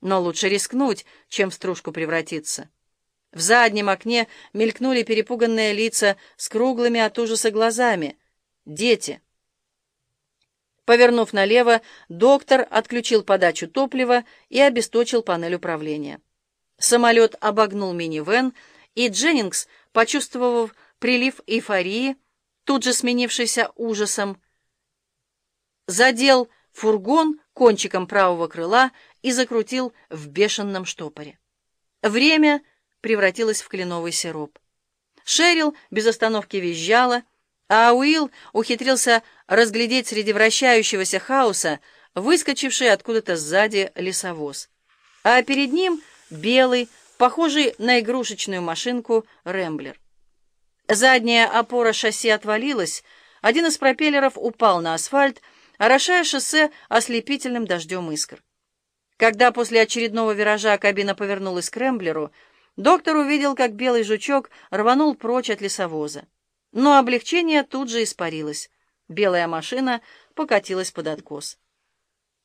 Но лучше рискнуть, чем в стружку превратиться. В заднем окне мелькнули перепуганные лица с круглыми от ужаса глазами. Дети. Повернув налево, доктор отключил подачу топлива и обесточил панель управления. Самолет обогнул минивэн, и Дженнингс, почувствовав прилив эйфории, тут же сменившийся ужасом, задел фургон кончиком правого крыла и закрутил в бешеном штопоре. Время превратилось в кленовый сироп. Шерил без остановки визжала, а Уилл ухитрился разглядеть среди вращающегося хаоса выскочивший откуда-то сзади лесовоз. А перед ним белый, похожий на игрушечную машинку, Рэмблер. Задняя опора шасси отвалилась, один из пропеллеров упал на асфальт, орошая шоссе ослепительным дождем искр. Когда после очередного виража кабина повернулась к Рэмблеру, доктор увидел, как белый жучок рванул прочь от лесовоза. Но облегчение тут же испарилось. Белая машина покатилась под откос.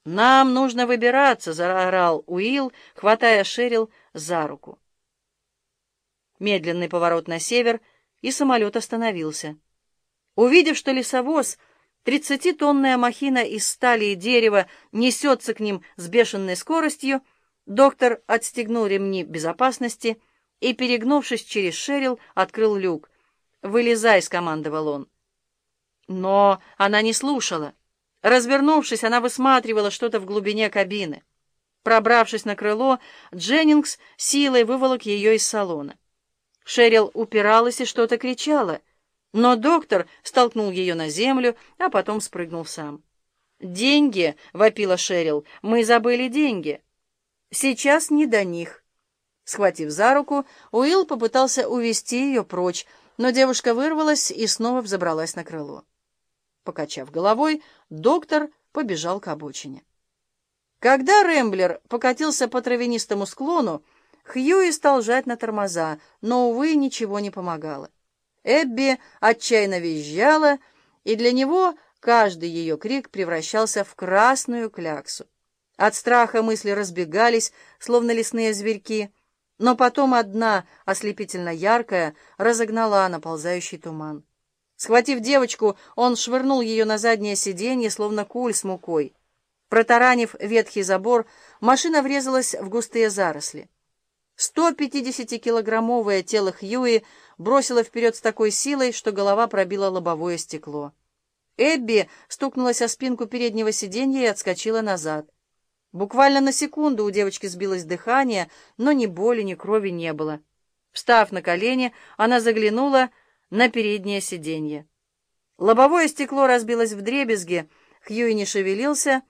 «Нам нужно выбираться!» — заорал Уилл, хватая Шерил за руку. Медленный поворот на север, и самолет остановился. Увидев, что лесовоз — Тридцатитонная махина из стали и дерева несется к ним с бешеной скоростью, доктор отстегнул ремни безопасности и, перегнувшись через Шерил, открыл люк. «Вылезай», — скомандовал он. Но она не слушала. Развернувшись, она высматривала что-то в глубине кабины. Пробравшись на крыло, Дженнингс силой выволок ее из салона. Шерил упиралась и что-то кричала — но доктор столкнул ее на землю, а потом спрыгнул сам. «Деньги!» — вопила Шерил. «Мы забыли деньги!» «Сейчас не до них!» Схватив за руку, Уилл попытался увести ее прочь, но девушка вырвалась и снова взобралась на крыло. Покачав головой, доктор побежал к обочине. Когда Рэмблер покатился по травянистому склону, Хьюи стал жать на тормоза, но, увы, ничего не помогало. Эбби отчаянно визжала, и для него каждый ее крик превращался в красную кляксу. От страха мысли разбегались, словно лесные зверьки, но потом одна, ослепительно яркая, разогнала наползающий туман. Схватив девочку, он швырнул ее на заднее сиденье, словно куль с мукой. Протаранив ветхий забор, машина врезалась в густые заросли. 150-килограммовое тело Хьюи бросило вперед с такой силой, что голова пробила лобовое стекло. Эбби стукнулась о спинку переднего сиденья и отскочила назад. Буквально на секунду у девочки сбилось дыхание, но ни боли, ни крови не было. Встав на колени, она заглянула на переднее сиденье. Лобовое стекло разбилось в дребезги, Хьюи не шевелился,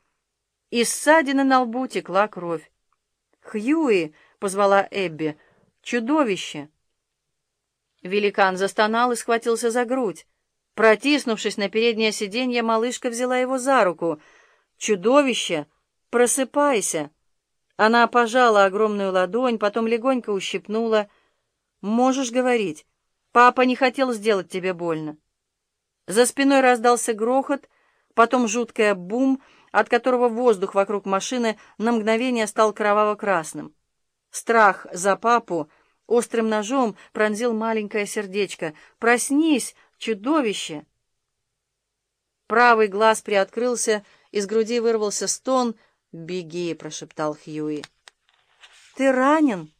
и ссадины на лбу текла кровь. «Хьюи!» Позвала Эбби. «Чудовище!» Великан застонал и схватился за грудь. Протиснувшись на переднее сиденье, малышка взяла его за руку. «Чудовище! Просыпайся!» Она пожала огромную ладонь, потом легонько ущипнула. «Можешь говорить. Папа не хотел сделать тебе больно». За спиной раздался грохот, потом жуткое бум, от которого воздух вокруг машины на мгновение стал кроваво-красным. Страх за папу острым ножом пронзил маленькое сердечко. «Проснись, чудовище!» Правый глаз приоткрылся, из груди вырвался стон. «Беги!» — прошептал Хьюи. «Ты ранен?»